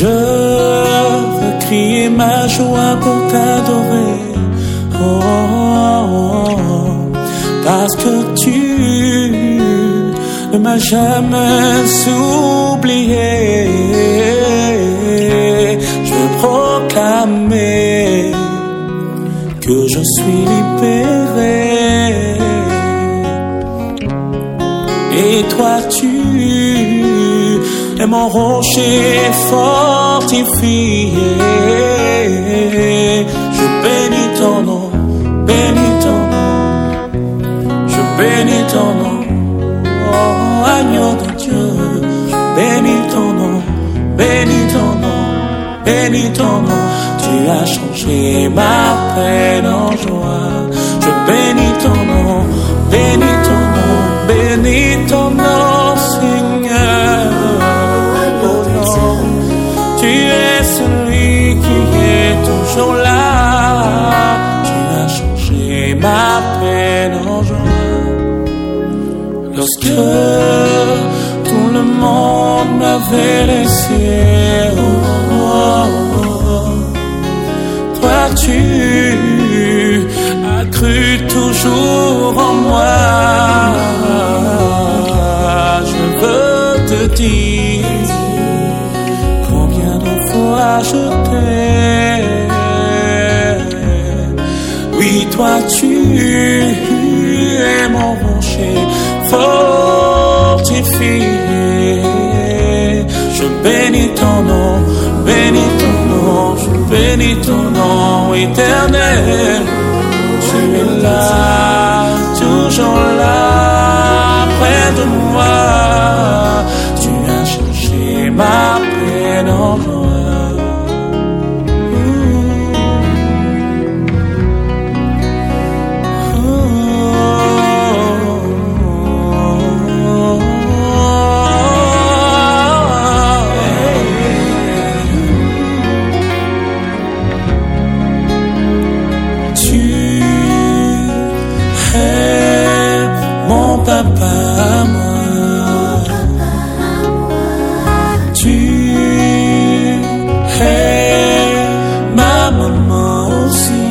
Je veux crier ma joie pour t'adorer. Oh, jamais oublié. Je veux proclamer que je suis libéré. Et toi tu es mon rocher fortifié. Je bénis ton nom, bénis ton nom, je bénis ton nom, bénis ton nom, bénis ton nom, bénis ton nom. Tu as changé ma peine en joie. Je bénis ton nom, laissé, toi tu as cru toujours en moi. Je veux te dire combien de fois je t'aime. Oui, toi tu bénis ton nom éternel. Tu es là, toujours là, papa, moi. Tu es ma maman aussi.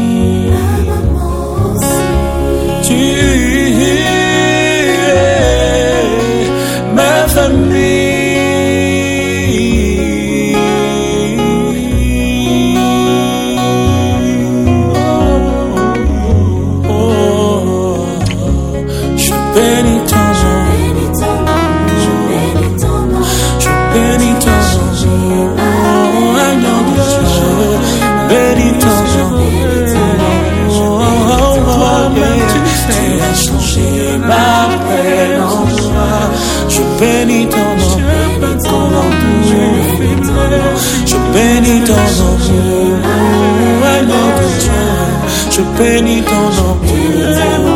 Tu es ma famille. Oh, je bénis ton nom. Changé ma peine en joie. Je bénis ton nom. Ton nom doux. Je bénis ton. Oh, agneau de Dieu. Je bénis ton nom.